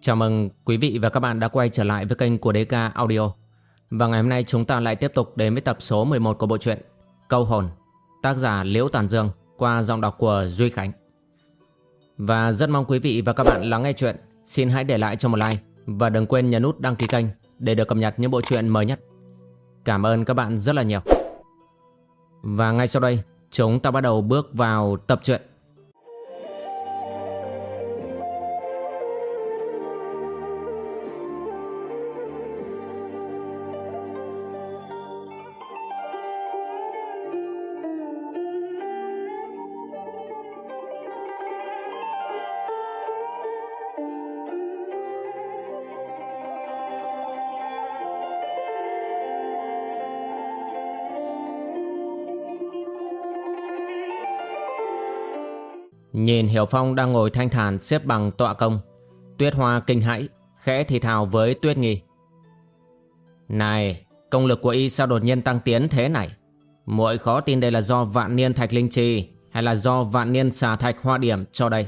Chào mừng quý vị và các bạn đã quay trở lại với kênh của DK Audio. Và ngày hôm nay chúng ta lại tiếp tục đến với tập số 11 của bộ truyện Câu Hồn, tác giả Liễu Tàn Dương qua giọng đọc của Duy Khánh. Và rất mong quý vị và các bạn lắng nghe chuyện. Xin hãy để lại cho một like và đừng quên nhấn nút đăng ký kênh để được cập nhật những bộ truyện mới nhất. Cảm ơn các bạn rất là nhiều. Và ngay sau đây, chúng ta bắt đầu bước vào tập truyện. Nhìn Hiểu Phong đang ngồi thanh thản xếp bằng tọa công. Tuyết Hoa kinh hãi, Khẽ thì thào với Tuyết Nghi. Này, Công lực của y sao đột nhiên tăng tiến thế này? Muội khó tin đây là do vạn niên thạch linh trì Hay là do vạn niên xà thạch hoa điểm cho đây?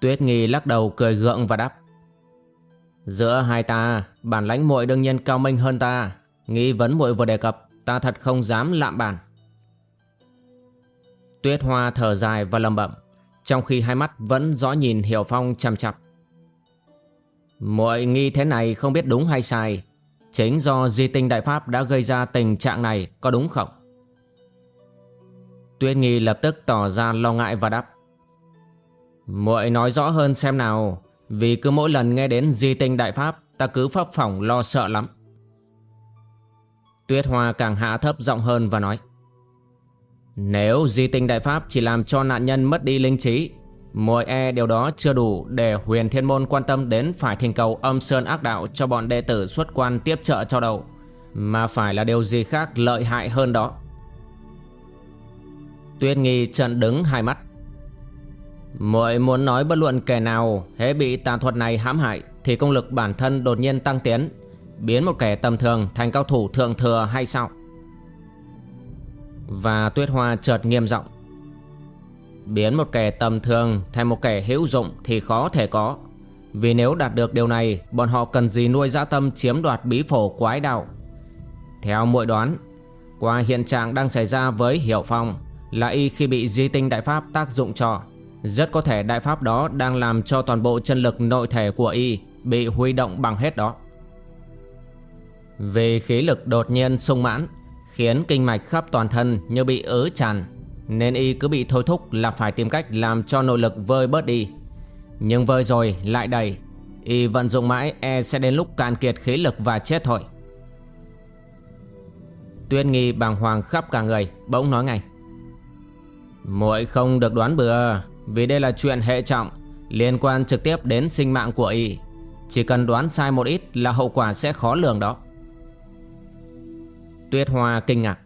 Tuyết Nghi lắc đầu cười gượng và đáp. Giữa hai ta, Bản lãnh muội đương nhiên cao minh hơn ta. Nghi vấn muội vừa đề cập, Ta thật không dám lạm bản. Tuyết Hoa thở dài và lầm bẩm, Trong khi hai mắt vẫn rõ nhìn Hiểu Phong chằm chặp Mọi nghi thế này không biết đúng hay sai, Chính do di tinh đại pháp đã gây ra tình trạng này, có đúng không? Tuyết Nghi lập tức tỏ ra lo ngại và đáp. Muội nói rõ hơn xem nào, Vì cứ mỗi lần nghe đến di tinh đại pháp, Ta cứ pháp phỏng lo sợ lắm. Tuyết Hoa càng hạ thấp giọng hơn và nói nếu di tinh đại pháp chỉ làm cho nạn nhân mất đi linh trí, Mỗi e điều đó chưa đủ để huyền thiên môn quan tâm đến phải thỉnh cầu âm sơn ác đạo cho bọn đệ tử xuất quan tiếp trợ cho đầu, Mà phải là điều gì khác lợi hại hơn đó? Tuyết nghi trận đứng hai mắt. Mọi muốn nói bất luận kẻ nào hễ bị tà thuật này hãm hại Thì công lực bản thân đột nhiên tăng tiến, Biến một kẻ tầm thường thành cao thủ thượng thừa hay sao? Và Tuyết Hoa chợt nghiêm giọng. Biến một kẻ tầm thường thành một kẻ hữu dụng thì khó thể có. Vì nếu đạt được điều này, Bọn họ cần gì nuôi dã tâm chiếm đoạt bí phổ quái đạo? Theo muội đoán, Qua hiện trạng đang xảy ra với Hiểu Phong, Là y khi bị di tinh đại pháp tác dụng cho, Rất có thể đại pháp đó đang làm cho toàn bộ chân lực nội thể của y Bị huy động bằng hết đó. Vì khí lực đột nhiên sung mãn Khiến kinh mạch khắp toàn thân như bị ứ tràn, Nên y cứ bị thôi thúc là phải tìm cách làm cho nội lực vơi bớt đi. Nhưng vơi rồi, lại đầy. Y vận dụng mãi e sẽ đến lúc cạn kiệt khí lực và chết thôi. Tuyên nghi bàng hoàng khắp cả người, Bỗng nói ngay. Muội không được đoán bừa, Vì đây là chuyện hệ trọng, Liên quan trực tiếp đến sinh mạng của y. Chỉ cần đoán sai một ít là hậu quả sẽ khó lường đó. Tuyết Hoa kinh ngạc.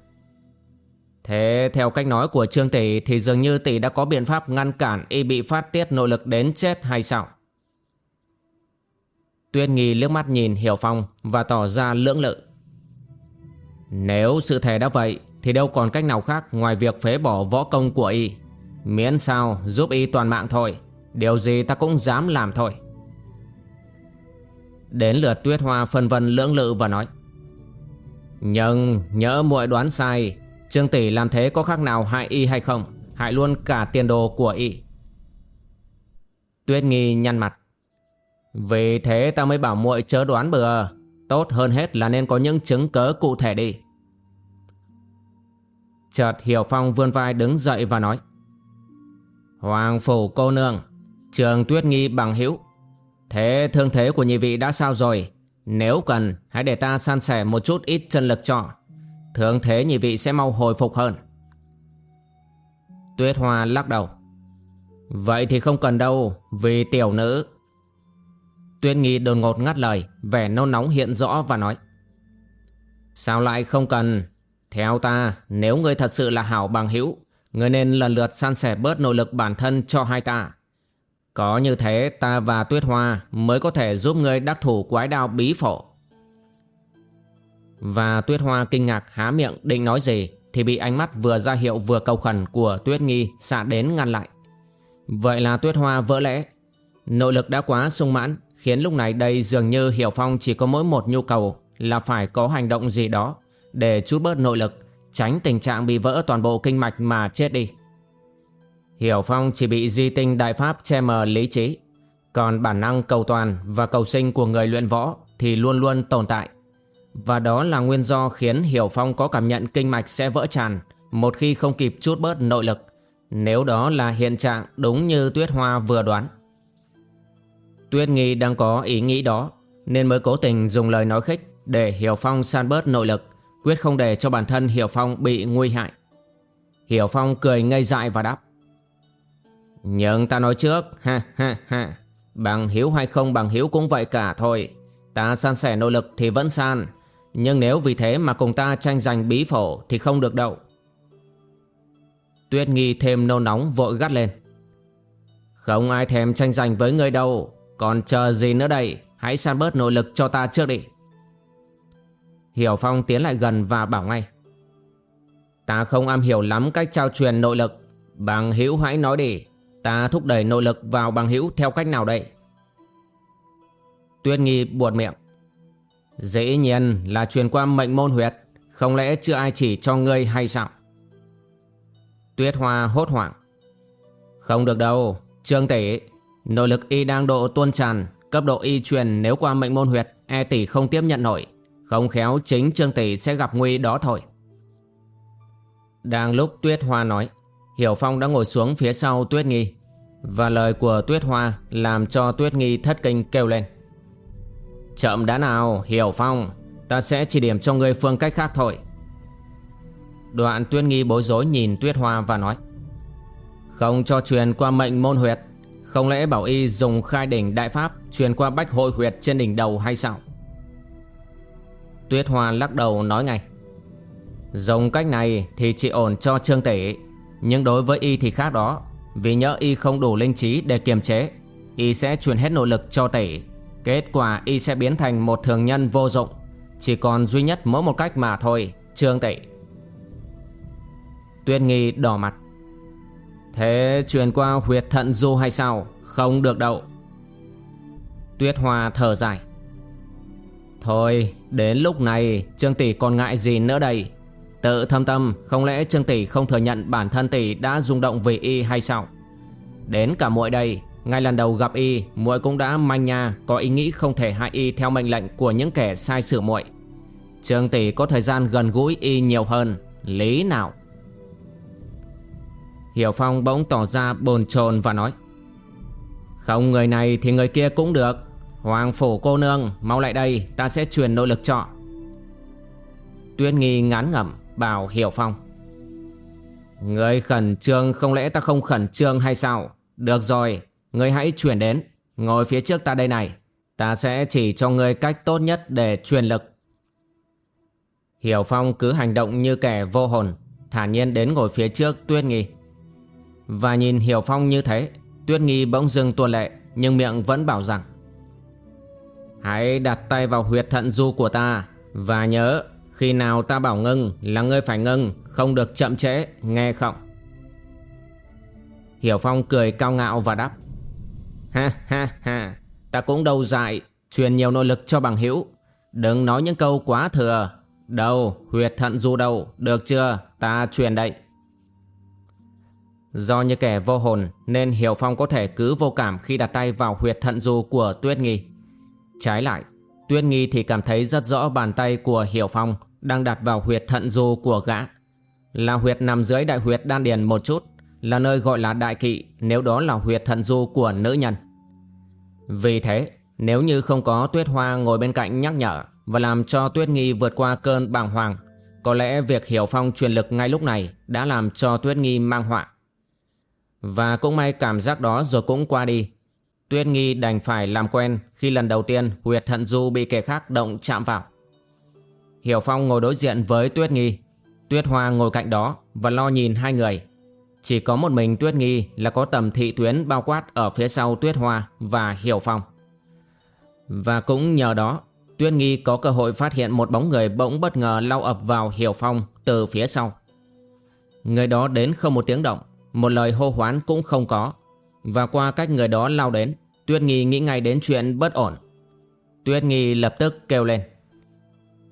Thế theo cách nói của Trương Tỷ thì dường như Tỷ đã có biện pháp ngăn cản y bị phát tiết nội lực đến chết hay sao? Tuyết Nghi liếc mắt nhìn Hiểu Phong và tỏ ra lưỡng lự. Nếu sự thể đã vậy, thì đâu còn cách nào khác ngoài việc phế bỏ võ công của y. Miễn sao giúp y toàn mạng thôi. Điều gì ta cũng dám làm thôi. Đến lượt Tuyết Hoa phân vân lưỡng lự và nói. Nhưng nhớ muội đoán sai. Trương Tỷ làm thế có khác nào hại y hay không? Hại luôn cả tiền đồ của y. Tuyết nghi nhăn mặt. Vì thế ta mới bảo muội chớ đoán bừa. Tốt hơn hết là nên có những chứng cớ cụ thể đi. Chợt Hiểu Phong vươn vai đứng dậy và nói. Hoàng phủ cô nương, Trường Tuyết Nghi bằng hữu. Thế thương thế của nhị vị đã sao rồi? Nếu cần, hãy để ta san sẻ một chút ít chân lực cho. Thường thế nhị vị sẽ mau hồi phục hơn. Tuyết Hoa lắc đầu. Vậy thì không cần đâu, Vì tiểu nữ. Tuyết Nghi đột ngột ngắt lời, Vẻ nôn nóng hiện rõ và nói. Sao lại không cần? Theo ta, nếu ngươi thật sự là hảo bằng hữu, Ngươi nên lần lượt san sẻ bớt nội lực bản thân cho hai ta có như thế, ta và Tuyết Hoa mới có thể giúp ngươi đắc thủ quái đao bí phổ. Và Tuyết Hoa kinh ngạc há miệng định nói gì, thì bị ánh mắt vừa ra hiệu vừa cầu khẩn của Tuyết Nghi xạ đến ngăn lại. Vậy là Tuyết Hoa vỡ lẽ. Nội lực đã quá sung mãn, Khiến lúc này đây dường như Hiểu Phong chỉ có mỗi một nhu cầu Là phải có hành động gì đó Để chút bớt nội lực, Tránh tình trạng bị vỡ toàn bộ kinh mạch mà chết đi Hiểu Phong chỉ bị di tinh đại pháp che mờ lý trí. Còn bản năng cầu toàn và cầu sinh của người luyện võ Thì luôn luôn tồn tại. Và đó là nguyên do khiến Hiểu Phong có cảm nhận kinh mạch sẽ vỡ tràn Một khi không kịp chút bớt nội lực. Nếu đó là hiện trạng đúng như Tuyết Hoa vừa đoán. Tuyết Nghi đang có ý nghĩ đó, Nên mới cố tình dùng lời nói khích Để Hiểu Phong san bớt nội lực, Quyết không để cho bản thân Hiểu Phong bị nguy hại. Hiểu Phong cười ngây dại và đáp nhưng ta nói trước, Ha ha ha. Bằng hiếu hay không bằng hiếu cũng vậy cả thôi. Ta san sẻ nội lực thì vẫn san. Nhưng nếu vì thế mà cùng ta tranh giành bí phổ Thì không được đâu. Tuyết nghi thêm nôn nóng vội gắt lên. Không ai thèm tranh giành với người đâu. Còn chờ gì nữa đây? Hãy san bớt nội lực cho ta trước đi. Hiểu Phong tiến lại gần và bảo ngay. Ta không am hiểu lắm cách trao truyền nội lực. Bằng hữu hãy nói đi. Ta thúc đẩy nội lực vào bằng hữu theo cách nào đây? Tuyết nghi buột miệng. Dĩ nhiên là truyền qua mệnh môn huyệt, Không lẽ chưa ai chỉ cho ngươi hay sao? Tuyết hoa hốt hoảng. Không được đâu, Trương tỷ. Nội lực y đang độ tuôn tràn, Cấp độ y truyền nếu qua mệnh môn huyệt E tỷ không tiếp nhận nổi. Không khéo chính Trương Tỷ sẽ gặp nguy đó thôi. Đang lúc Tuyết Hoa nói Hiểu Phong đã ngồi xuống phía sau Tuyết Nghi Và lời của Tuyết Hoa Làm cho Tuyết Nghi thất kinh kêu lên. Chậm đã nào, Hiểu Phong, Ta sẽ chỉ điểm cho ngươi phương cách khác thôi. Đoạn Tuyết Nghi bối rối nhìn Tuyết Hoa và nói, Không cho truyền qua mệnh môn huyệt, Không lẽ bảo y dùng khai đỉnh đại pháp Truyền qua bách hội huyệt trên đỉnh đầu hay sao? Tuyết Hoa lắc đầu nói ngay, Dùng cách này thì chỉ ổn cho Trương Tỷ. Nhưng đối với y thì khác đó. Vì nhớ y không đủ linh trí để kiềm chế, Y sẽ truyền hết nội lực cho Tỷ Kết quả y sẽ biến thành một thường nhân vô dụng. Chỉ còn duy nhất mỗi một cách mà thôi, Trương Tỷ Tuyết Nghi đỏ mặt. Thế truyền qua huyệt thận du hay sao? Không được đâu. Tuyết Hoa thở dài. Thôi, đến lúc này, Trương Tỷ còn ngại gì nữa đây? Tự thâm tâm, không lẽ Trương Tỷ không thừa nhận bản thân Tỷ đã rung động vì y hay sao? Đến cả muội đây, Ngay lần đầu gặp y, muội cũng đã manh nha, Có ý nghĩ không thể hại y theo mệnh lệnh của những kẻ sai sử muội. Trương Tỷ có thời gian gần gũi y nhiều hơn, Lý nào? Hiểu Phong bỗng tỏ ra bồn chồn và nói, Không, người này thì người kia cũng được. Hoàng phủ cô nương, Mau lại đây, ta sẽ truyền nội lực cho. Tuyết nghi ngán ngẩm Bảo Hiểu Phong. Người khẩn trương không lẽ ta không khẩn trương hay sao? Được rồi, Người hãy chuyển đến. Ngồi phía trước ta đây này. Ta sẽ chỉ cho người cách tốt nhất để truyền lực. Hiểu Phong cứ hành động như kẻ vô hồn Thản nhiên đến ngồi phía trước Tuyết Nghi. Và nhìn Hiểu Phong như thế, Tuyết Nghi bỗng dưng tuôn lệ, Nhưng miệng vẫn bảo rằng, Hãy đặt tay vào huyệt thận du của ta Và nhớ khi nào ta bảo ngưng là ngươi phải ngưng Không được chậm trễ nghe không? Hiểu Phong cười cao ngạo và đáp. Ha ha ha Ta cũng đâu dại Truyền nhiều nội lực cho bằng hữu. Đừng nói những câu quá thừa. Đâu huyệt thận du đầu Được chưa? Ta truyền đậy Do như kẻ vô hồn Nên Hiểu Phong có thể cứ vô cảm Khi đặt tay vào huyệt thận du của Tuyết Nghi. Trái lại, Tuyết Nghi thì cảm thấy rất rõ bàn tay của Hiểu Phong đang đặt vào huyệt thận du của gã. Là huyệt nằm dưới đại huyệt đan điền một chút, là nơi gọi là đại kỵ nếu đó là huyệt thận du của nữ nhân. Vì thế, nếu như không có Tuyết Hoa ngồi bên cạnh nhắc nhở và làm cho Tuyết Nghi vượt qua cơn bàng hoàng, có lẽ việc Hiểu Phong truyền lực ngay lúc này đã làm cho Tuyết Nghi mang họa. Và cũng may cảm giác đó rồi cũng qua đi Tuyết Nghi đành phải làm quen khi lần đầu tiên huyệt thận du bị kẻ khác động chạm vào. Hiểu Phong ngồi đối diện với Tuyết Nghi. Tuyết Hoa ngồi cạnh đó và lo nhìn hai người. Chỉ có một mình Tuyết Nghi là có tầm thị tuyến bao quát ở phía sau Tuyết Hoa và Hiểu Phong. Và cũng nhờ đó, Tuyết Nghi có cơ hội phát hiện một bóng người bỗng bất ngờ lao ập vào Hiểu Phong từ phía sau. Người đó đến không một tiếng động, một lời hô hoán cũng không có. Và qua cách người đó lao đến, Tuyết Nghi nghĩ ngay đến chuyện bất ổn. Tuyết Nghi lập tức kêu lên.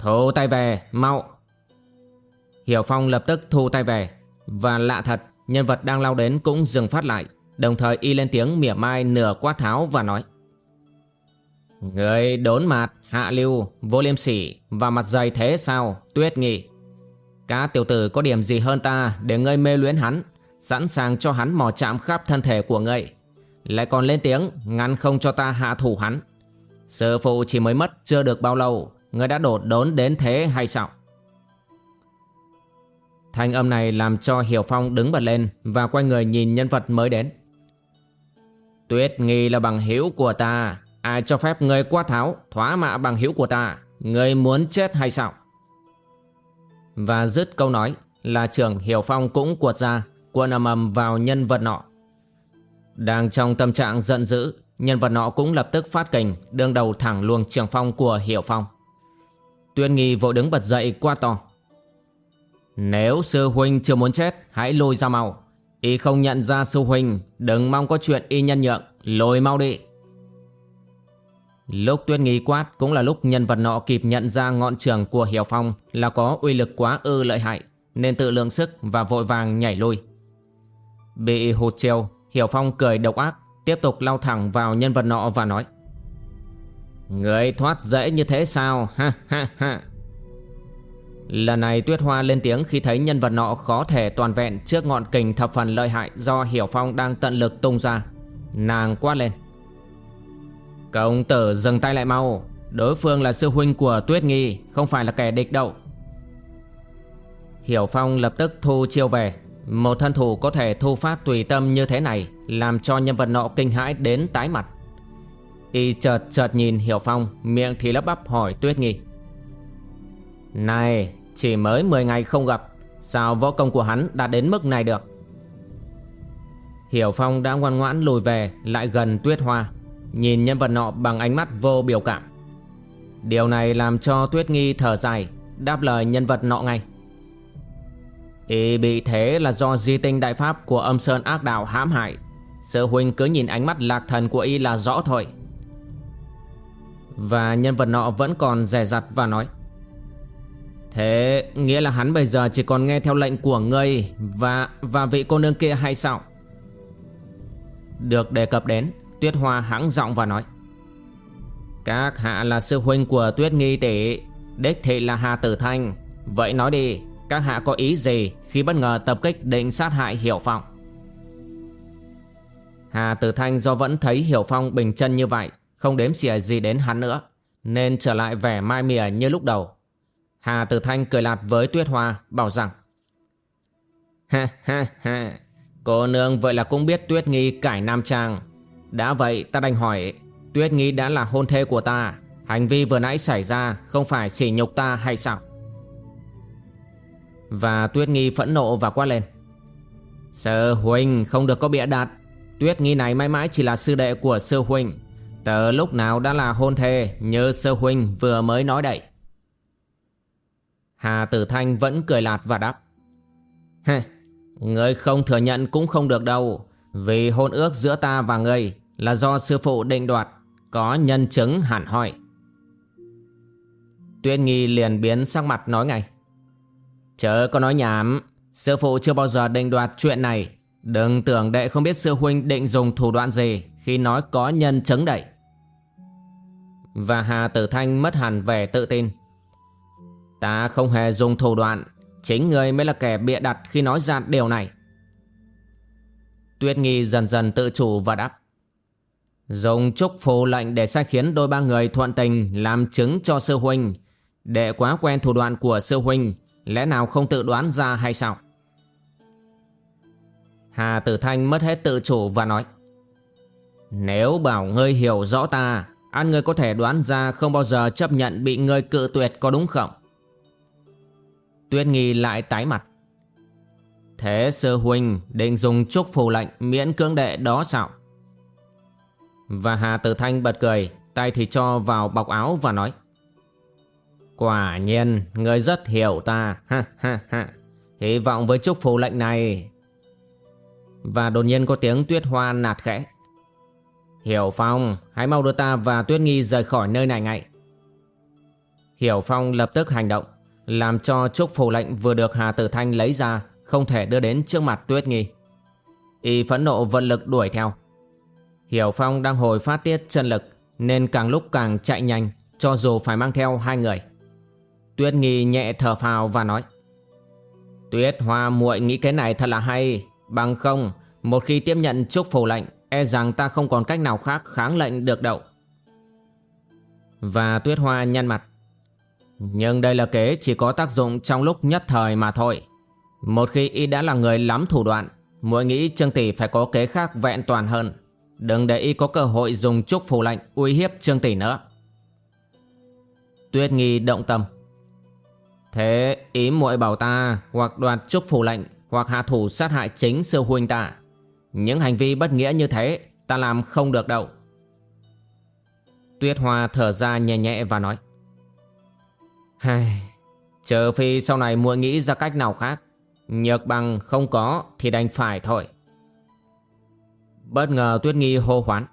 Thu tay về, mau. Hiểu Phong lập tức thu tay về. Và lạ thật, nhân vật đang lao đến cũng dừng phát lại. Đồng thời y lên tiếng mỉa mai nửa quát tháo và nói. Người đốn mặt, hạ lưu, vô liêm sỉ và mặt dày thế sao, tuyết nghị. Cá tiểu tử có điểm gì hơn ta để ngươi mê luyến hắn, sẵn sàng cho hắn mò chạm khắp thân thể của ngươi. Lại còn lên tiếng ngăn không cho ta hạ thủ hắn. Sư phụ chỉ mới mất chưa được bao lâu, ngươi đã đột đốn đến thế hay sao? Thanh âm này làm cho Hiểu Phong đứng bật lên và quay người nhìn nhân vật mới đến. Tuyết nghi là bằng hữu của ta, Ai cho phép người qua tháo Thóa mạ bằng hữu của ta? Người muốn chết hay sao? Và dứt câu nói Là trưởng Hiểu Phong cũng cuột ra Quân ầm ầm vào nhân vật nọ. Đang trong tâm trạng giận dữ Nhân vật nọ cũng lập tức phát kình Đương đầu thẳng luồng trường phong của Hiểu Phong. Tuyên nghi vội đứng bật dậy qua to. Nếu sư huynh chưa muốn chết Hãy lôi ra mau. Y không nhận ra sư huynh Đừng mong có chuyện y nhân nhượng lôi mau đi. Lúc Tuyên nghi quát cũng là lúc nhân vật nọ kịp nhận ra ngọn trường của Hiểu Phong là có uy lực quá ư lợi hại nên tự lượng sức và vội vàng nhảy lui. Bị hụt treo, Hiểu Phong cười độc ác tiếp tục lao thẳng vào nhân vật nọ và nói Người thoát dễ như thế sao? Ha ha ha. Lần này Tuyết Hoa lên tiếng khi thấy nhân vật nọ khó thể toàn vẹn trước ngọn kình thập phần lợi hại do Hiểu Phong đang tận lực tung ra. Nàng quát lên. Công tử, dừng tay lại mau. Đối phương là sư huynh của Tuyết Nghi, Không phải là kẻ địch đâu. Hiểu Phong lập tức thu chiêu về. Một thân thủ có thể thu phát tùy tâm như thế này, Làm cho nhân vật nọ kinh hãi đến tái mặt. Y chợt chợt nhìn Hiểu Phong, Miệng thì lắp bắp hỏi Tuyết Nghi Này, Chỉ mới 10 ngày không gặp, Sao võ công của hắn đã đến mức này được? Hiểu Phong đã ngoan ngoãn lùi về, Lại gần Tuyết Hoa, Nhìn nhân vật nọ bằng ánh mắt vô biểu cảm. Điều này làm cho Tuyết Nghi thở dài, Đáp lời nhân vật nọ ngay. Y bị thế là do di tinh đại pháp của âm sơn ác đạo hãm hại. Sư huynh cứ nhìn ánh mắt lạc thần của Y là rõ thôi. Và nhân vật nọ vẫn còn rẻ rặt và nói, Thế nghĩa là hắn bây giờ chỉ còn nghe theo lệnh của ngươi Và và vị cô nương kia hay sao? Được đề cập đến, Tuyết Hoa hãng giọng và nói, Các hạ là sư huynh của Tuyết Nghi tỷ, Đích thị là Hà Tử Thanh. Vậy nói đi, Các hạ có ý gì khi bất ngờ tập kích định sát hại Hiểu Phong? Hà Tử Thanh do vẫn thấy Hiểu Phong bình chân như vậy không đếm xỉa gì đến hắn nữa, Nên trở lại vẻ mai mỉa như lúc đầu. Hà Tử Thanh cười lạt với Tuyết Hoa, Bảo rằng, Ha ha ha, Cô nương vậy là cũng biết Tuyết Nghi cải Nam Trang. Đã vậy ta đành hỏi, Tuyết Nghi đã là hôn thê của ta, Hành vi vừa nãy xảy ra Không phải sỉ nhục ta hay sao? Và Tuyết Nghi phẫn nộ và quát lên Sư huynh không được có bịa đặt. Tuyết Nghi này mãi mãi chỉ là sư đệ của sư huynh từ lúc nào đã là hôn thê Như sư huynh vừa mới nói đậy Hà Tử Thanh vẫn cười lạt và đáp Hê, Người không thừa nhận cũng không được đâu Vì hôn ước giữa ta và người là do sư phụ định đoạt, có nhân chứng hẳn hỏi. Tuyết Nghi liền biến sắc mặt nói ngay. Chớ có nói nhảm, sư phụ chưa bao giờ định đoạt chuyện này. Đừng tưởng đệ không biết sư huynh định dùng thủ đoạn gì khi nói có nhân chứng đậy. Và Hà Tử Thanh mất hẳn vẻ tự tin. Ta không hề dùng thủ đoạn, chính người mới là kẻ bịa đặt khi nói ra điều này. Tuyết Nghi dần dần tự chủ và đáp. Dùng chúc phù lệnh để sai khiến đôi ba người thuận tình làm chứng cho sư huynh. Đệ quá quen thủ đoạn của sư huynh, lẽ nào không tự đoán ra hay sao? Hà Tử Thanh mất hết tự chủ và nói Nếu bảo ngươi hiểu rõ ta, ăn ngươi có thể đoán ra không bao giờ chấp nhận bị ngươi cự tuyệt có đúng không? Tuyết Nghi lại tái mặt. Thế sư huynh định dùng chúc phù lệnh miễn cưỡng đệ đó sao? Và Hà Tử Thanh bật cười, Tay thì cho vào bọc áo và nói Quả nhiên, Người rất hiểu ta, ha ha ha Hy vọng với chúc phù lệnh này Và đột nhiên có tiếng tuyết hoa nạt khẽ Hiểu Phong, hãy mau đưa ta và Tuyết Nghi rời khỏi nơi này ngay. Hiểu Phong lập tức hành động, làm cho trúc phù lệnh vừa được Hà Tử Thanh lấy ra không thể đưa đến trước mặt Tuyết Nghi. Y phẫn nộ vận lực đuổi theo. Hiểu Phong đang hồi phát tiết chân lực nên càng lúc càng chạy nhanh cho dù phải mang theo hai người. Tuyết Nghi nhẹ thở phào và nói Tuyết Hoa muội nghĩ cái này thật là hay Bằng không Một khi tiếp nhận chúc phù lệnh E rằng ta không còn cách nào khác kháng lệnh được đâu. Và Tuyết Hoa nhăn mặt. Nhưng đây là kế chỉ có tác dụng trong lúc nhất thời mà thôi. Một khi y đã là người lắm thủ đoạn, muội nghĩ Trương Tỷ phải có kế khác vẹn toàn hơn. Đừng để y có cơ hội dùng chúc phù lệnh uy hiếp Trương Tỷ nữa. Tuyết Nghi động tâm. Thế ý muội bảo ta hoặc đoạt chúc phủ lệnh hoặc hạ thủ sát hại chính sư huynh ta. Những hành vi bất nghĩa như thế ta làm không được đâu. Tuyết Hoa thở ra nhẹ nhẹ và nói. Hai, chờ phi sau này muội nghĩ ra cách nào khác. Nhược bằng không có thì đành phải thôi. Bất ngờ Tuyết Nghi hô hoán.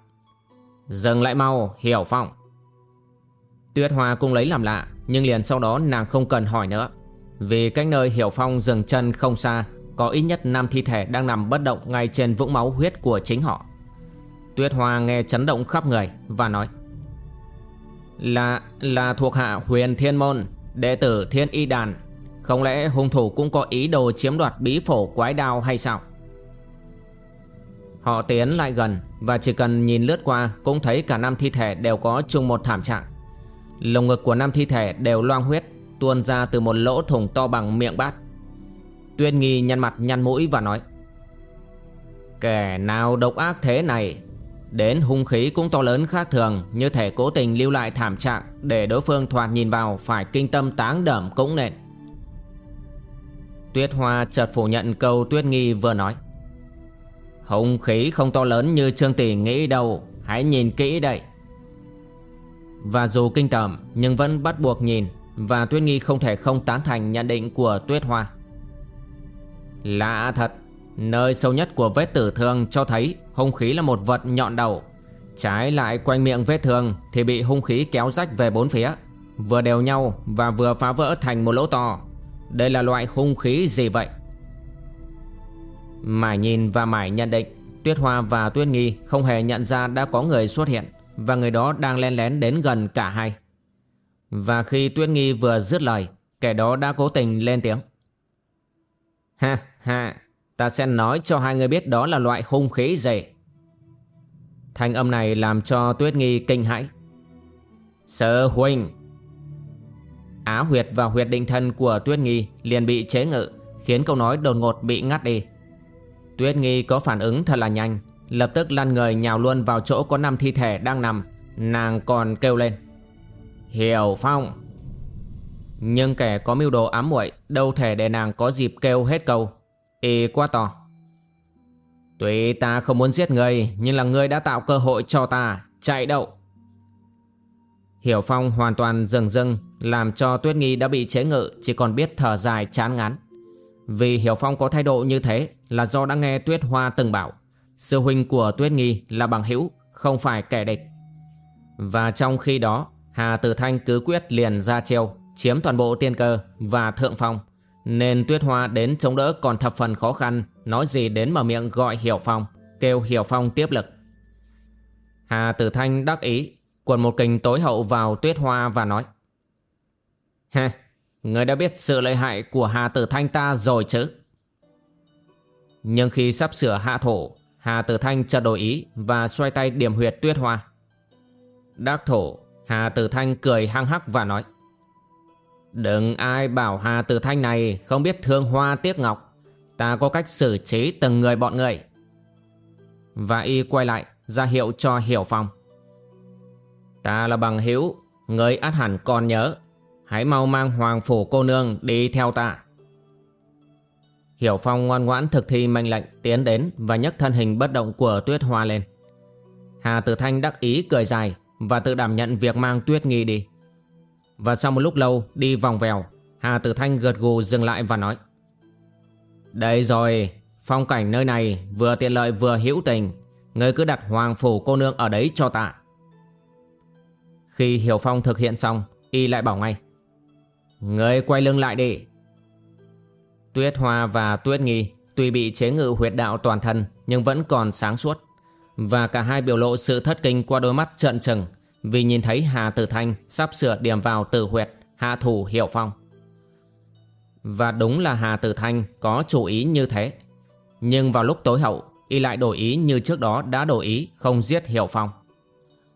Dừng lại mau, hiểu phong. Tuyết Hoa cũng lấy làm lạ Nhưng liền sau đó nàng không cần hỏi nữa Vì cách nơi Hiểu Phong dừng chân không xa có ít nhất 5 thi thể đang nằm bất động Ngay trên vũng máu huyết của chính họ. Tuyết Hoa nghe chấn động khắp người Và nói, Là là thuộc hạ huyền thiên môn, Đệ tử thiên y đàn. Không lẽ hung thủ cũng có ý đồ chiếm đoạt bí phổ quái đao hay sao? Họ tiến lại gần Và chỉ cần nhìn lướt qua Cũng thấy cả năm thi thể đều có chung một thảm trạng. Lồng ngực của năm thi thể đều loang huyết, Tuôn ra từ một lỗ thủng to bằng miệng bát. Tuyên nghi nhăn mặt, nhăn mũi và nói, Kẻ nào độc ác thế này, Đến hung khí cũng to lớn khác thường. Như thể cố tình lưu lại thảm trạng Để đối phương thoạt nhìn vào Phải kinh tâm táng đẩm cũng nện Tuyết Hoa chợt phủ nhận câu Tuyết Nghi vừa nói, Hung khí không to lớn như Trương Tỷ nghĩ đâu, Hãy nhìn kỹ đây. Và dù kinh tởm, nhưng vẫn bắt buộc nhìn, Và Tuyết Nghi không thể không tán thành nhận định của Tuyết Hoa. Lạ thật Nơi sâu nhất của vết tử thương cho thấy hung khí là một vật nhọn đầu Trái lại quanh miệng vết thương thì bị hung khí kéo rách về bốn phía Vừa đều nhau và vừa phá vỡ thành một lỗ to Đây là loại hung khí gì vậy? Mải nhìn và mải nhận định Tuyết Hoa và Tuyết Nghi không hề nhận ra đã có người xuất hiện và người đó đang len lén đến gần cả hai. Và khi Tuyết Nghi vừa dứt lời, kẻ đó đã cố tình lên tiếng. Ha ha, ta sẽ nói cho hai người biết đó là loại hung khí gì. Thanh âm này làm cho Tuyết Nghi kinh hãi. Sơ huynh. Á huyệt và huyệt định thân của Tuyết Nghi liền bị chế ngự, khiến câu nói đột ngột bị ngắt đi. Tuyết Nghi có phản ứng thật là nhanh, Lập tức lăn người nhào luôn vào chỗ có năm thi thể đang nằm Nàng còn kêu lên Hiểu Phong nhưng kẻ có mưu đồ ám muội, Đâu thể để nàng có dịp kêu hết câu. Ý quá to. Tuy ta không muốn giết người, Nhưng là người đã tạo cơ hội cho ta, Chạy đậu Hiểu Phong hoàn toàn rừng dưng, Làm cho Tuyết Nghi đã bị chế ngự, Chỉ còn biết thở dài chán ngán. Vì Hiểu Phong có thái độ như thế Là do đã nghe Tuyết Hoa từng bảo, Sư huynh của Tuyết Nghi là bằng hữu, Không phải kẻ địch. Và trong khi đó, Hà Tử Thanh cứ quyết liền ra chiêu. Chiếm toàn bộ tiên cơ và thượng phong. Nên Tuyết Hoa đến chống đỡ còn thập phần khó khăn Nói gì đến mở miệng gọi Hiểu Phong Kêu Hiểu Phong tiếp lực. Hà Tử Thanh đắc ý Quần một kình tối hậu vào Tuyết Hoa và nói Ha, người đã biết sự lợi hại của Hà Tử Thanh ta rồi chứ? Nhưng khi sắp sửa hạ thổ Hà Tử Thanh chợt đổi ý và xoay tay điểm huyệt tuyết hoa. Đắc thổ, Hà Tử Thanh cười hăng hắc và nói Đừng ai bảo Hà Tử Thanh này không biết thương hoa tiếc ngọc. Ta có cách xử trí từng người bọn người. Và y quay lại, ra hiệu cho Hiểu Phong. Ta là bằng hữu, Người át hẳn còn nhớ. Hãy mau mang Hoàng Phủ cô nương đi theo ta. Hiểu Phong ngoan ngoãn thực thi mệnh lệnh, tiến đến và nhấc thân hình bất động của Tuyết Hoa lên. Hà Tử Thanh đắc ý cười dài và tự đảm nhận việc mang Tuyết Nghi đi. Và sau một lúc lâu đi vòng vèo, Hà Tử Thanh gật gù dừng lại và nói Đây rồi, phong cảnh nơi này vừa tiện lợi vừa hữu tình. Ngươi cứ đặt hoàng phủ cô nương ở đấy cho ta. Khi Hiểu Phong thực hiện xong Y lại bảo ngay Ngươi quay lưng lại đi. Tuyết Hoa và Tuyết Nghi Tuy bị chế ngự huyệt đạo toàn thân Nhưng vẫn còn sáng suốt. Và cả hai biểu lộ sự thất kinh qua đôi mắt trợn trừng vì nhìn thấy Hà Tử Thanh Sắp sửa điểm vào tử huyệt, Hạ thủ Hiểu Phong. Và đúng là Hà Tử Thanh Có chủ ý như thế. Nhưng vào lúc tối hậu, Y lại đổi ý như trước đó đã đổi ý, Không giết Hiểu Phong.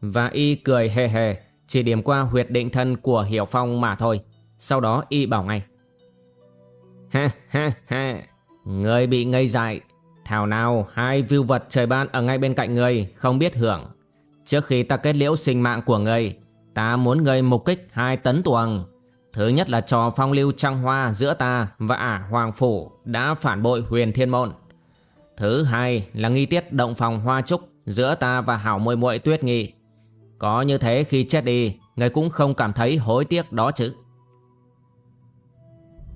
Và Y cười hề hề, Chỉ điểm qua huyệt định thân của Hiểu Phong mà thôi. Sau đó Y bảo ngay. Ha ha ha, Người bị ngây dại. Thảo nào hai view vật trời ban ở ngay bên cạnh người Không biết hưởng. Trước khi ta kết liễu sinh mạng của ngươi Ta muốn ngươi mục kích hai tấn tuồng Thứ nhất là trò phong lưu trăng hoa giữa ta và ả Hoàng Phủ đã phản bội huyền thiên môn. Thứ hai là nghi tiết động phòng hoa trúc giữa ta và hảo muội muội tuyết nghi. Có như thế khi chết đi, ngươi cũng không cảm thấy hối tiếc đó chứ.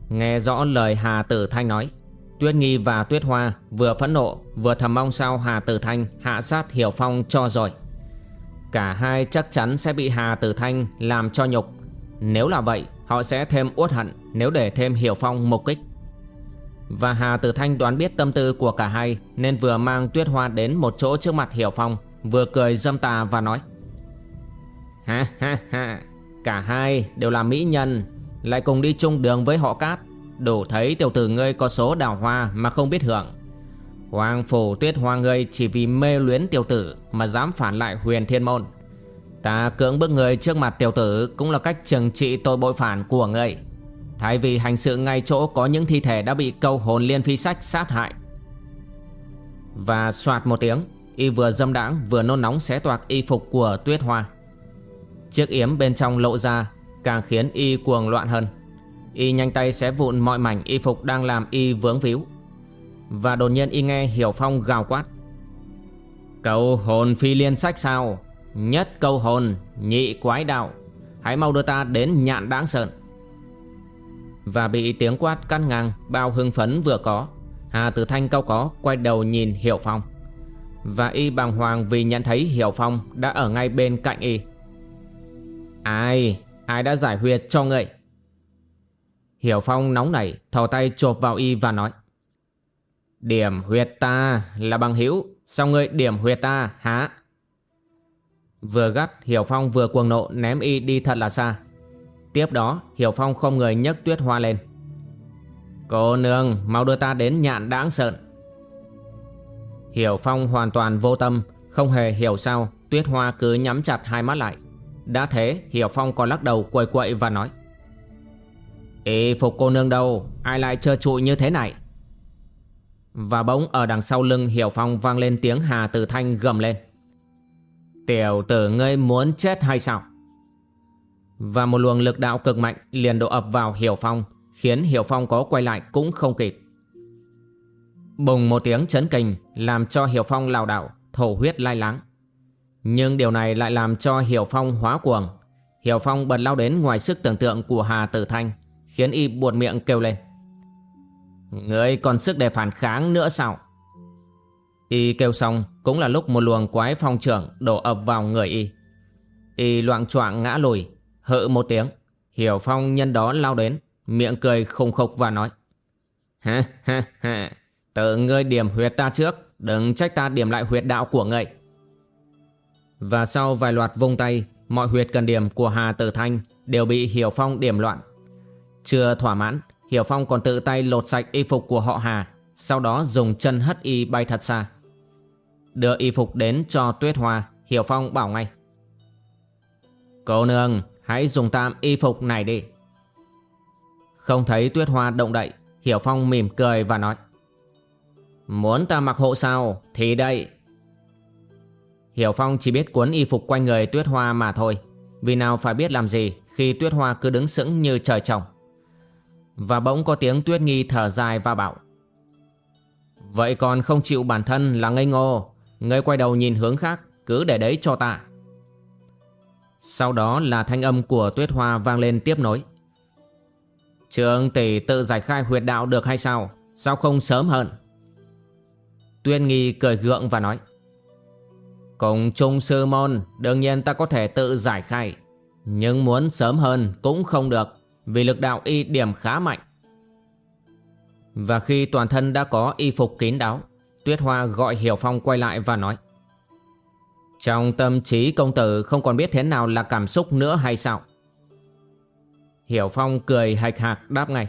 Nghe rõ lời Hà Tử Thanh nói, Tuyết Nghi và Tuyết Hoa vừa phẫn nộ vừa thầm mong sao Hà Tử Thanh hạ sát Hiểu Phong cho rồi. Cả hai chắc chắn sẽ bị Hà Tử Thanh làm cho nhục. Nếu là vậy, họ sẽ thêm uất hận nếu để thêm Hiểu Phong mục kích. Và Hà Tử Thanh đoán biết tâm tư của cả hai nên vừa mang Tuyết Hoa đến một chỗ trước mặt Hiểu Phong, vừa cười dâm tà và nói: "Ha ha ha, cả hai đều là mỹ nhân, lại cùng đi chung đường với họ Cát, đủ thấy tiểu tử ngươi có số đào hoa mà không biết hưởng. Hoàng phủ Tuyết Hoa ngươi chỉ vì mê luyến tiểu tử mà dám phản lại Huyền Thiên môn." Ta cưỡng bức người trước mặt tiểu tử cũng là cách trừng trị tội bội phản của người. Thay vì hành sự ngay chỗ có những thi thể đã bị câu hồn liên phi sách sát hại. Và soạt một tiếng, y vừa dâm đãng vừa nôn nóng xé toạc y phục của tuyết hoa. Chiếc yếm bên trong lộ ra càng khiến y cuồng loạn hơn. Y nhanh tay xé vụn mọi mảnh y phục đang làm y vướng víu. Và đột nhiên y nghe Hiểu Phong gào quát. Câu hồn phi liên sách sao? Nhất câu hồn, nhị quái đạo. Hãy mau đưa ta đến nhạn đáng sơn. Và bị tiếng quát cắt ngang Bao hưng phấn vừa có. Hà Tử Thanh cao có quay đầu nhìn Hiểu Phong. Và y bàng hoàng vì nhận thấy Hiểu Phong đã ở ngay bên cạnh y. Ai, ai đã giải huyệt cho người Hiểu Phong nóng nảy thò tay chộp vào y và nói. Điểm huyệt ta là bằng hữu. Sao ngươi, điểm huyệt ta hả Vừa gắt, Hiểu Phong vừa cuồng nộ, ném y đi thật là xa. Tiếp đó, Hiểu Phong không người nhấc tuyết hoa lên. Cô nương, mau đưa ta đến nhạn đáng sợn. Hiểu Phong hoàn toàn vô tâm, Không hề hiểu sao Tuyết hoa cứ nhắm chặt hai mắt lại. Đã thế, Hiểu Phong còn lắc đầu quậy quậy và nói, Ê, phục cô nương đâu? Ai lại trơ trụi như thế này? Và bỗng ở đằng sau lưng Hiểu Phong vang lên tiếng Hà Tử Thanh gầm lên Tiểu tử ngươi muốn chết hay sao? Và một luồng lực đạo cực mạnh liền đổ ập vào Hiểu Phong, khiến Hiểu Phong có quay lại cũng không kịp. Bùng một tiếng chấn kinh làm cho Hiểu Phong lảo đảo, thổ huyết lai láng. Nhưng điều này lại làm cho Hiểu Phong hóa cuồng. Hiểu Phong bật lao đến ngoài sức tưởng tượng của Hà Tử Thanh, khiến y buột miệng kêu lên. Ngươi còn sức để phản kháng nữa sao? Y kêu xong cũng là lúc một luồng quái phong trưởng đổ ập vào người Y. Y loạn choạng ngã lùi, hự một tiếng. Hiểu Phong nhân đó lao đến, miệng cười khùng khục và nói. Ha ha ha, tự ngươi điểm huyệt ta trước, đừng trách ta điểm lại huyệt đạo của ngươi. Và sau vài loạt vung tay, mọi huyệt cần điểm của Hà Tử Thanh đều bị Hiểu Phong điểm loạn. Chưa thỏa mãn, Hiểu Phong còn tự tay lột sạch y phục của họ Hà, sau đó dùng chân hất y bay thật xa. Đưa y phục đến cho Tuyết Hoa Hiểu Phong bảo ngay. Cô nương hãy dùng tạm y phục này đi. Không thấy Tuyết Hoa động đậy Hiểu Phong mỉm cười và nói. Muốn ta mặc hộ sao? Thì đây. Hiểu Phong chỉ biết cuốn y phục quanh người Tuyết Hoa mà thôi. Vì nào phải biết làm gì Khi Tuyết Hoa cứ đứng sững như trời trồng? Và bỗng có tiếng Tuyết Nghi thở dài và bảo, Vậy còn không chịu bản thân là ngây ngô, Ngươi quay đầu nhìn hướng khác, Cứ để đấy cho ta. Sau đó là thanh âm của Tuyết Hoa vang lên tiếp nối, Trường tỷ tự giải khai huyệt đạo được hay sao? Sao không sớm hơn? Tuyên Nghi cười gượng và nói, Cùng chung sư môn, Đương nhiên ta có thể tự giải khai, Nhưng muốn sớm hơn cũng không được. Vì lực đạo y điểm khá mạnh. Và khi toàn thân đã có y phục kín đáo, Tuyết Hoa gọi Hiểu Phong quay lại và nói, Trong tâm trí công tử không còn biết thế nào là cảm xúc nữa hay sao? Hiểu Phong cười hạch hạc đáp ngay,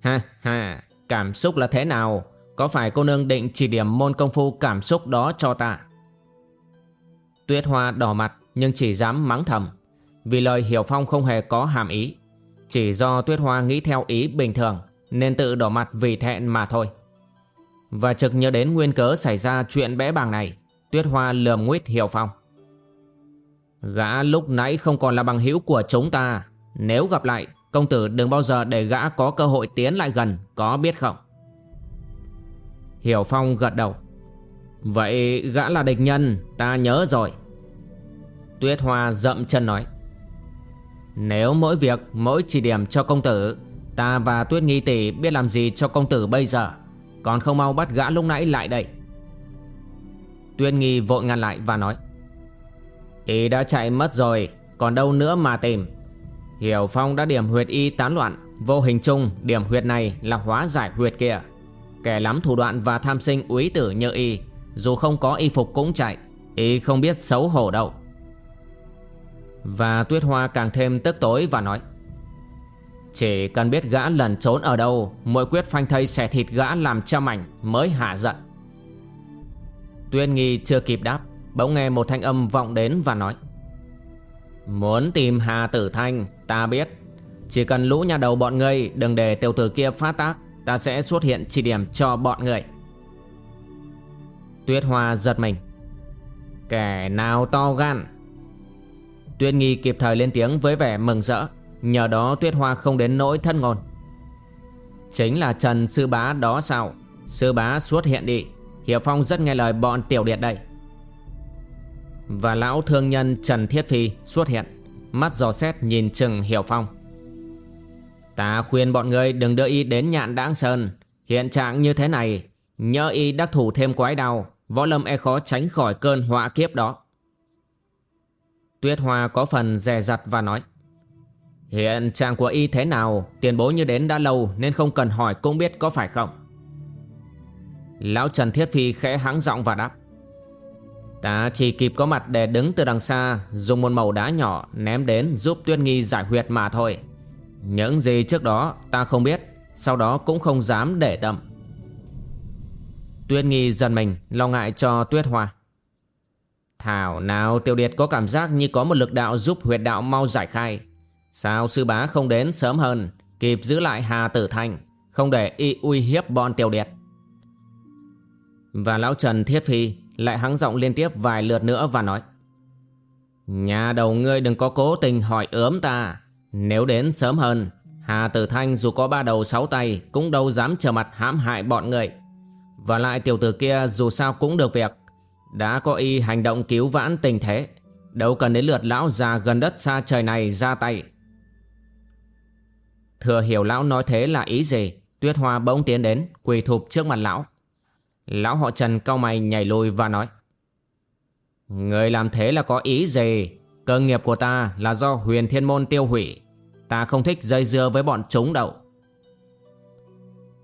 Ha ha, Cảm xúc là thế nào? Có phải cô nương định chỉ điểm môn công phu cảm xúc đó cho ta? Tuyết Hoa đỏ mặt nhưng chỉ dám mắng thầm, Vì lời Hiểu Phong không hề có hàm ý. Chỉ do Tuyết Hoa nghĩ theo ý bình thường, Nên tự đỏ mặt vì thẹn mà thôi. Và trực nhớ đến nguyên cớ xảy ra chuyện bé bàng này, Tuyết Hoa lườm nguyết Hiểu Phong. Gã lúc nãy không còn là bằng hữu của chúng ta, Nếu gặp lại, Công tử đừng bao giờ để gã có cơ hội tiến lại gần, Có biết không? Hiểu Phong gật đầu. Vậy gã là địch nhân, Ta nhớ rồi. Tuyết Hoa dậm chân nói. Nếu mỗi việc, Mỗi chỉ điểm cho công tử, Ta và Tuyết Nghi Tỷ biết làm gì cho công tử bây giờ. Còn không mau bắt gã lúc nãy lại đây. Tuyết Nghi vội ngăn lại và nói Y đã chạy mất rồi, Còn đâu nữa mà tìm. Hiểu Phong đã điểm huyệt y tán loạn, Vô hình chung điểm huyệt này là hóa giải huyệt kia. Kẻ lắm thủ đoạn và tham sinh úy tử như y, Dù không có y phục cũng chạy, Y không biết xấu hổ đâu. Và Tuyết Hoa càng thêm tức tối và nói, Chỉ cần biết gã lần trốn ở đâu, Mỗi quyết phanh thây xẻ thịt gã làm trăm mảnh Mới hạ giận. Tuyên nghi chưa kịp đáp, Bỗng nghe một thanh âm vọng đến và nói, Muốn tìm Hà Tử Thanh, Ta biết. Chỉ cần lũ nhà đầu bọn ngươi, Đừng để tiểu tử kia phát tác, Ta sẽ xuất hiện chỉ điểm cho bọn người Tuyết Hoa giật mình, Kẻ nào to gan Tuyết Nghi kịp thời lên tiếng với vẻ mừng rỡ. Nhờ đó Tuyết Hoa không đến nỗi thân ngôn. Chính là Trần Sư Bá đó sao? Sư Bá xuất hiện đi. Hiệp Phong rất nghe lời bọn tiểu điệt đây. Và lão thương nhân Trần Thiết Phi xuất hiện. Mắt giò xét nhìn chừng Hiểu Phong. Ta khuyên bọn người đừng đưa y đến nhạn đáng sơn. Hiện trạng như thế này, Nhớ y đắc thủ thêm quái đau Võ lâm e khó tránh khỏi cơn họa kiếp đó. Tuyết Hoa có phần dè dặt và nói, Hiện trạng của y thế nào? Tiền bối như đến đã lâu Nên không cần hỏi cũng biết có phải không? Lão Trần Thiết Phi khẽ hắng giọng và đáp, Ta chỉ kịp có mặt để đứng từ đằng xa, Dùng một màu đá nhỏ ném đến giúp Tuyết Nghi giải huyệt mà thôi. Những gì trước đó ta không biết, Sau đó cũng không dám để tâm. Tuyết Nghi dần mình, lo ngại cho Tuyết Hoa. Thảo, nào, Tiểu Điệt có cảm giác như có một lực đạo giúp huyệt đạo mau giải khai. Sao sư bá không đến sớm hơn, Kịp giữ lại Hà Tử Thanh Không để y uy hiếp bọn Tiểu Điệt? Và lão Trần Thiết Phi lại hắng giọng liên tiếp vài lượt nữa và nói, Nhà đầu ngươi đừng có cố tình hỏi ướm ta. Nếu đến sớm hơn, Hà Tử Thanh dù có ba đầu sáu tay Cũng đâu dám trở mặt hãm hại bọn người Và lại tiểu tử kia dù sao cũng được việc. Đã có y hành động cứu vãn tình thế. Đâu cần đến lượt lão già gần đất xa trời này ra tay. Thừa hiểu lão nói thế là ý gì? Tuyết Hoa bỗng tiến đến, Quỳ thụp trước mặt lão. Lão họ Trần cau mày nhảy lùi và nói, Người làm thế là có ý gì? Cơ nghiệp của ta là do huyền thiên môn tiêu hủy. Ta không thích dây dưa với bọn chúng đâu.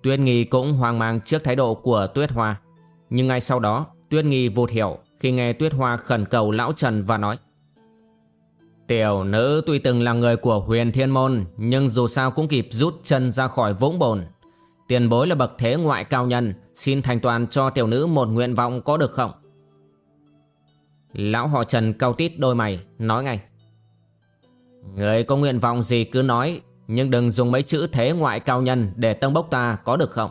Tuyết Nghi cũng hoang mang trước thái độ của Tuyết Hoa. Nhưng ngay sau đó Tuyết Nghi vụt hiểu Khi nghe Tuyết Hoa khẩn cầu Lão Trần và nói, Tiểu nữ tuy từng là người của huyền thiên môn, Nhưng dù sao cũng kịp rút chân ra khỏi vũng bồn Tiền bối là bậc thế ngoại cao nhân, Xin thành toàn cho tiểu nữ một nguyện vọng có được không? Lão họ Trần cao tít đôi mày, Nói ngay, Người có nguyện vọng gì cứ nói, Nhưng đừng dùng mấy chữ thế ngoại cao nhân Để tâng bốc ta có được không?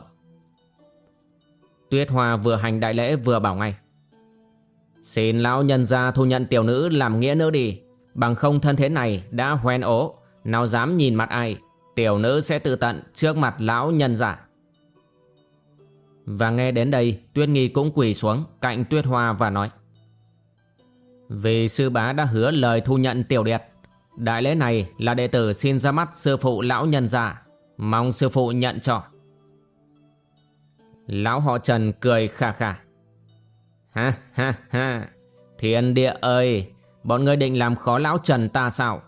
Tuyết Hoa vừa hành đại lễ vừa bảo ngay. Xin lão nhân gia thu nhận tiểu nữ làm nghĩa nữ đi. Bằng không thân thế này đã hoen ố, Nào dám nhìn mặt ai, Tiểu nữ sẽ tự tận trước mặt lão nhân giả Và nghe đến đây, Tuyết Nghi cũng quỳ xuống cạnh Tuyết Hoa và nói, Vì sư bá đã hứa lời thu nhận tiểu điệt, Đại lễ này là đệ tử xin ra mắt sư phụ lão nhân giả Mong sư phụ nhận cho. Lão họ Trần cười khà khà. Ha ha ha. Thiên địa ơi, Bọn ngươi định làm khó lão Trần ta sao?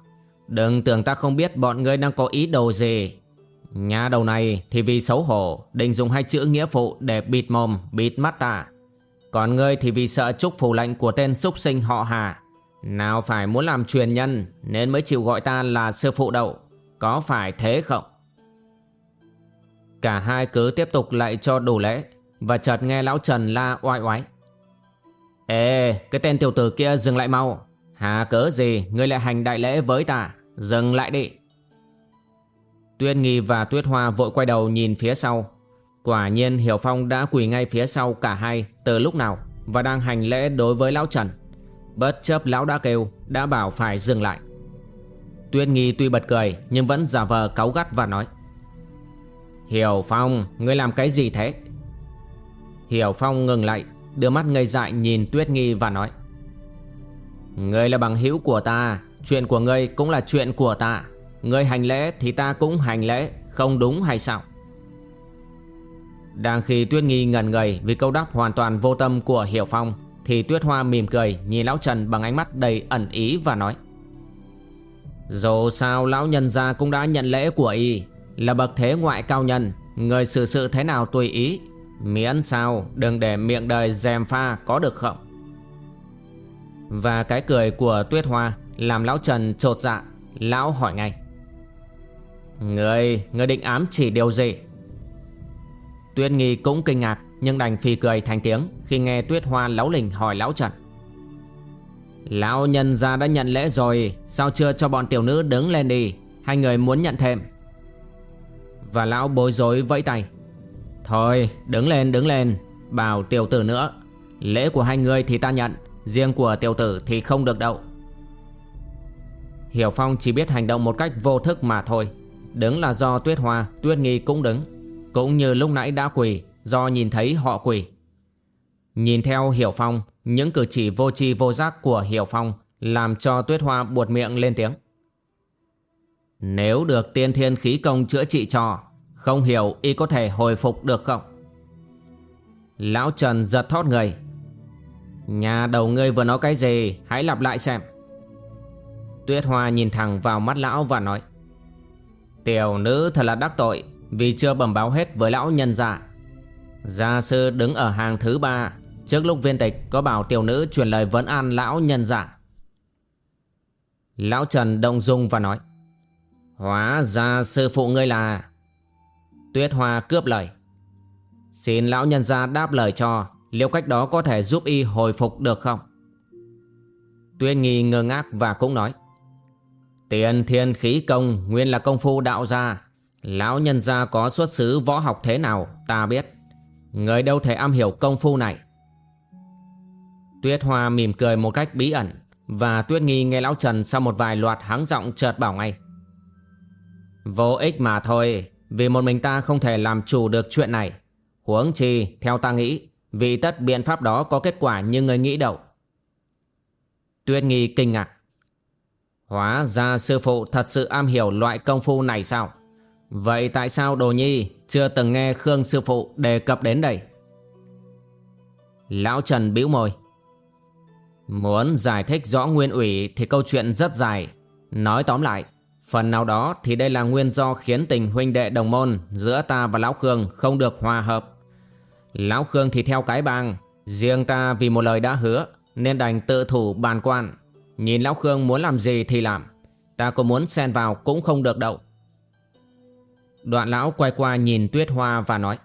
Đừng tưởng ta không biết bọn ngươi đang có ý đồ gì. Nhà đầu này thì vì xấu hổ, Định dùng hai chữ nghĩa phụ để bịt mồm, bịt mắt ta. Còn ngươi thì vì sợ chúc phù lệnh của tên súc sinh họ Hà. Nào phải muốn làm truyền nhân, Nên mới chịu gọi ta là sư phụ đậu. Có phải thế không? Cả hai cứ tiếp tục lại cho đủ lễ. Và chợt nghe lão Trần la oai oái. Ê, cái tên tiểu tử kia dừng lại mau. Hà cớ gì? Ngươi lại hành đại lễ với ta. Dừng lại đi. Tuyết Nghi và Tuyết Hoa vội quay đầu nhìn phía sau. Quả nhiên Hiểu Phong đã quỳ ngay phía sau cả hai từ lúc nào Và đang hành lễ đối với Lão Trần. Bất chấp Lão đã kêu, Đã bảo phải dừng lại. Tuyết Nghi tuy bật cười Nhưng vẫn giả vờ cáu gắt và nói. Hiểu Phong, Ngươi làm cái gì thế? Hiểu Phong ngừng lại, Đưa mắt ngây dại nhìn Tuyết Nghi và nói, Ngươi là bằng hữu của ta, Chuyện của ngươi cũng là chuyện của ta. Ngươi hành lễ thì ta cũng hành lễ, Không đúng hay sao? Đang khi Tuyết Nghi ngần ngầy Vì câu đáp hoàn toàn vô tâm của Hiểu Phong, Thì Tuyết Hoa mỉm cười Nhìn Lão Trần bằng ánh mắt đầy ẩn ý và nói, Dù sao Lão Nhân gia cũng đã nhận lễ của y là bậc thế ngoại cao nhân. Người xử sự thế nào tùy ý. Miễn sao đừng để miệng đời dèm pha có được không? Và cái cười của Tuyết Hoa Làm Lão Trần trột dạ. Lão hỏi ngay. Người, người định ám chỉ điều gì? Tuyết Nghi cũng kinh ngạc Nhưng đành phì cười thành tiếng Khi nghe Tuyết Hoa láo lình hỏi Lão Trần. Lão nhân gia đã nhận lễ rồi Sao chưa cho bọn tiểu nữ đứng lên đi? Hai người muốn nhận thêm. Và lão bối rối vẫy tay. Thôi, đứng lên đứng lên, Bảo tiểu tử nữa. Lễ của hai người thì ta nhận, Riêng của tiểu tử thì không được đâu. Hiểu Phong chỉ biết hành động một cách vô thức mà thôi. Đứng là do Tuyết Hoa, Tuyết Nghi cũng đứng. Cũng như lúc nãy đã quỳ, Do nhìn thấy họ quỳ. Nhìn theo Hiểu Phong, Những cử chỉ vô tri vô giác của Hiểu Phong Làm cho Tuyết Hoa buột miệng lên tiếng. Nếu được tiên thiên khí công chữa trị cho, Không hiểu y có thể hồi phục được không? Lão Trần giật thót người. Nhà đầu ngươi vừa nói cái gì? Hãy lặp lại xem. Tuyết Hoa nhìn thẳng vào mắt lão và nói, Tiểu nữ thật là đắc tội, Vì chưa bẩm báo hết với lão nhân gia. Gia sư đứng ở hàng thứ ba, Trước lúc viên tịch có bảo tiểu nữ truyền lời vấn an lão nhân giả Lão Trần động dung và nói Hóa ra sư phụ ngươi là Tuyết Hoa cướp lời. Xin lão nhân gia đáp lời cho, Liệu cách đó có thể giúp y hồi phục được không? Tuyết Nghi ngơ ngác và cũng nói, Tiền thiên khí công nguyên là công phu đạo gia. Lão nhân gia có xuất xứ võ học thế nào, ta biết. Người đâu thể am hiểu công phu này? Tuyết Hoa mỉm cười một cách bí ẩn, Và Tuyết Nghi nghe Lão Trần sau một vài loạt hắng giọng chợt bảo ngay Vô ích mà thôi Vì một mình ta không thể làm chủ được chuyện này Huống chi theo ta nghĩ Vì tất biện pháp đó có kết quả như người nghĩ đâu Tuyết Nghi kinh ngạc Hóa ra sư phụ thật sự am hiểu loại công phu này sao? Vậy tại sao Đồ Nhi chưa từng nghe Khương sư phụ đề cập đến đây? Lão Trần bĩu môi. Muốn giải thích rõ nguyên ủy thì câu chuyện rất dài. Nói tóm lại, phần nào đó thì đây là nguyên do khiến tình huynh đệ đồng môn giữa ta và Lão Khương không được hòa hợp. Lão Khương thì theo cái bang, riêng ta vì một lời đã hứa nên đành tự thủ bàn quan. Nhìn Lão Khương muốn làm gì thì làm Ta có muốn xen vào cũng không được đâu. Đoạn lão quay qua nhìn Tuyết Hoa và nói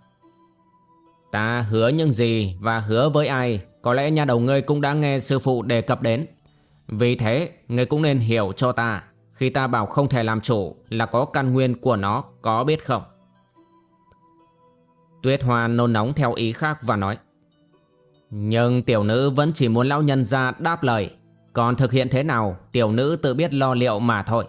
Ta hứa những gì và hứa với ai Có lẽ nhà đầu ngươi cũng đã nghe sư phụ đề cập đến. Vì thế ngươi cũng nên hiểu cho ta. Khi ta bảo không thể làm chủ Là có căn nguyên của nó, có biết không? Tuyết Hoa nôn nóng theo ý khác và nói, Nhưng tiểu nữ vẫn chỉ muốn lão nhân ra đáp lời. Còn thực hiện thế nào, Tiểu nữ tự biết lo liệu mà thôi.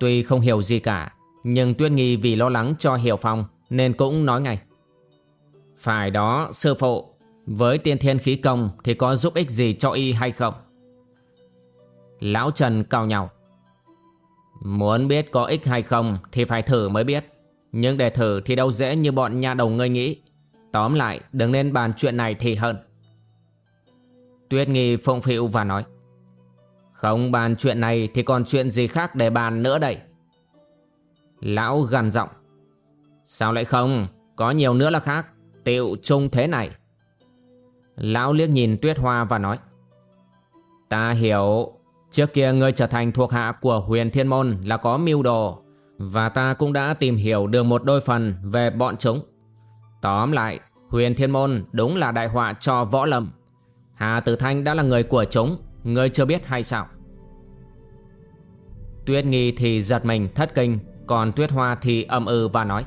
Tuy không hiểu gì cả, Nhưng Tuyết Nghi vì lo lắng cho Hiểu Phong Nên cũng nói ngay, Phải đó, sư phụ. Với tiên thiên khí công Thì có giúp ích gì cho y hay không? Lão Trần cao nhau. Muốn biết có ích hay không Thì phải thử mới biết. Nhưng để thử thì đâu dễ như bọn nhà đầu ngươi nghĩ. Tóm lại, đừng nên bàn chuyện này thì hơn Tuyết nghi phụng phịu và nói, Không bàn chuyện này thì còn chuyện gì khác để bàn nữa đây? Lão gằn giọng, Sao lại không? Có nhiều nữa là khác. Tiệu chung thế này. Lão liếc nhìn Tuyết Hoa và nói, Ta hiểu. Trước kia ngươi trở thành thuộc hạ của huyền thiên môn là có mưu đồ, Và ta cũng đã tìm hiểu được một đôi phần về bọn chúng. Tóm lại, Huyền thiên môn đúng là đại họa cho võ lâm. Hà Tử Thanh đã là người của chúng, Ngươi chưa biết hay sao? Tuyết nghi thì giật mình thất kinh, Còn Tuyết Hoa thì âm ư và nói.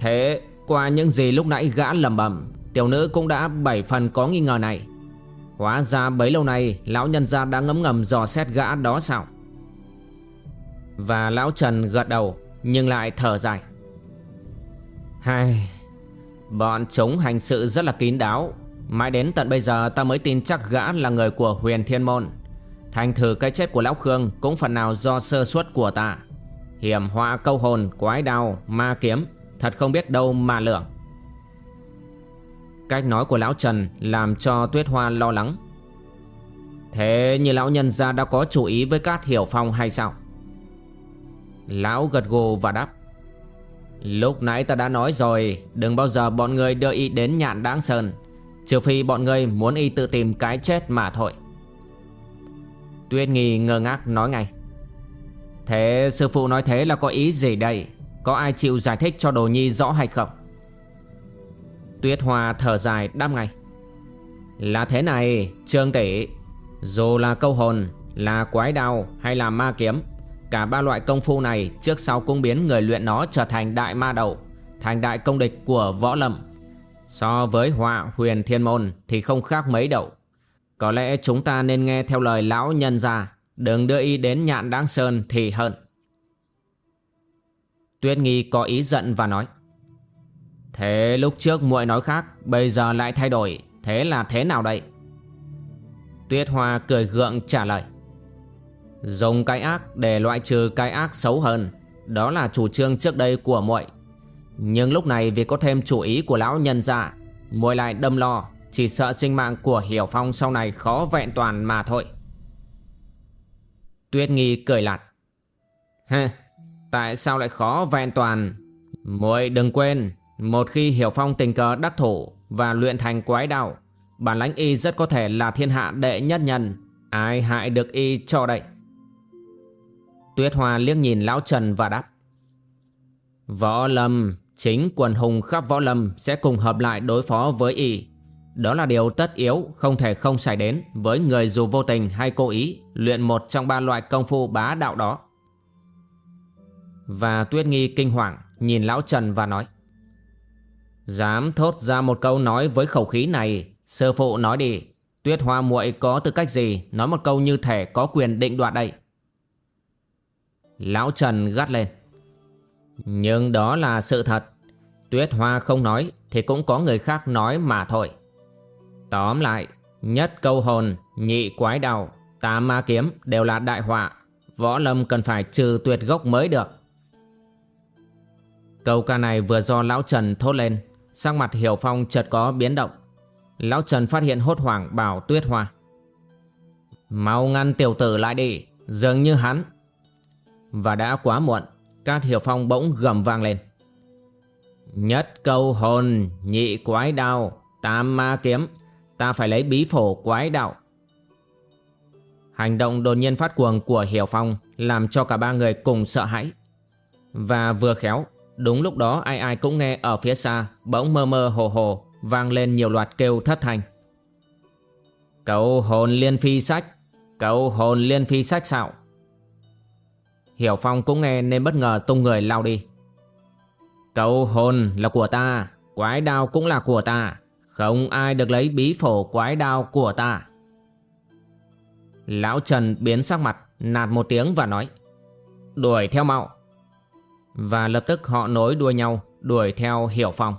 Thế, qua những gì lúc nãy gã lầm bẩm Tiểu nữ cũng đã bảy phần có nghi ngờ này. Hóa ra bấy lâu nay Lão nhân gia đã ngấm ngầm dò xét gã đó sao? Và lão Trần gật đầu Nhưng lại thở dài. Hai Bọn chúng hành sự rất là kín đáo. Mãi đến tận bây giờ ta mới tin chắc gã là người của huyền thiên môn. Thành thử cái chết của Lão Khương cũng phần nào do sơ suất của ta. Hiểm họa câu hồn, quái đao, ma kiếm Thật không biết đâu mà lường. Cách nói của Lão Trần làm cho Tuyết Hoa lo lắng. Thế như Lão Nhân gia đã có chủ ý với Cát Hiểu Phong hay sao? Lão gật gù và đáp, Lúc nãy ta đã nói rồi, Đừng bao giờ bọn người đưa y đến nhạn đáng sơn, Trừ phi bọn người muốn y tự tìm cái chết mà thôi. Tuyết nghi ngơ ngác nói ngay, Thế sư phụ nói thế là có ý gì đây? Có ai chịu giải thích cho đồ nhi rõ hay không? Tuyết Hoa thở dài đáp ngay. Là thế này, Trương tỷ Dù là câu hồn, Là quái đao hay là ma kiếm, Cả ba loại công phu này trước sau cũng biến người luyện nó trở thành đại ma đầu, Thành đại công địch của võ lâm. So với họa huyền thiên môn thì không khác mấy đậu. Có lẽ chúng ta nên nghe theo lời lão nhân ra Đừng đưa y đến nhạn đáng sơn thì hơn Tuyết nghi có ý giận và nói Thế lúc trước muội nói khác Bây giờ lại thay đổi. Thế là thế nào đây? Tuyết hoa cười gượng trả lời. Dùng cái ác để loại trừ cái ác xấu hơn. Đó là chủ trương trước đây của muội. Nhưng lúc này vì có thêm chủ ý của lão nhân ra muội lại đâm lo Chỉ sợ sinh mạng của Hiểu Phong sau này khó vẹn toàn mà thôi. Tuyết nghi cười lạt. Ha, tại sao lại khó vẹn toàn? Muội đừng quên một khi Hiểu Phong tình cờ đắc thủ Và luyện thành quái đạo, Bản lãnh y rất có thể là thiên hạ đệ nhất nhân. Ai hại được y cho đây? Tuyết Hoa liếc nhìn Lão Trần và đáp. Võ Lâm, Chính quần hùng khắp Võ Lâm Sẽ cùng hợp lại đối phó với y. Đó là điều tất yếu, Không thể không xảy đến Với người dù vô tình hay cố ý Luyện một trong ba loại công phu bá đạo đó. Và Tuyết Nghi kinh hoàng, Nhìn Lão Trần và nói. Dám thốt ra một câu nói với khẩu khí này. Sư phụ nói đi. Tuyết Hoa muội có tư cách gì? Nói một câu như thể có quyền định đoạt đây. Lão Trần gắt lên. Nhưng đó là sự thật. Tuyết Hoa không nói Thì cũng có người khác nói mà thôi. Tóm lại Nhất câu hồn, nhị quái đào Tám ma kiếm đều là đại họa. Võ lâm cần phải trừ tuyệt gốc mới được. Câu ca này vừa do Lão Trần thốt lên. Sắc mặt Hiểu Phong chợt có biến động. Lão Trần phát hiện hốt hoảng, bảo Tuyết Hoa. Mau ngăn tiểu tử lại đi, Dường như hắn. Và đã quá muộn, Cát Hiểu Phong bỗng gầm vang lên. Nhất câu hồn, Nhị quái đao, Tam ma kiếm, Ta phải lấy bí phổ quái đạo. Hành động đột nhiên phát cuồng của Hiểu Phong Làm cho cả ba người cùng sợ hãi Và vừa khéo Đúng lúc đó, ai ai cũng nghe ở phía xa, Bỗng mơ mơ hồ hồ, Vang lên nhiều loạt kêu thất thanh. Cậu hồn liên phi sách, cậu hồn liên phi sách xạo Hiểu Phong cũng nghe nên bất ngờ tung người lao đi. Cậu hồn là của ta, Quái đao cũng là của ta, Không ai được lấy bí phổ quái đao của ta. Lão Trần biến sắc mặt, Nạt một tiếng và nói, Đuổi theo mau. Và lập tức họ nối đuôi nhau Đuổi theo Hiểu Phong.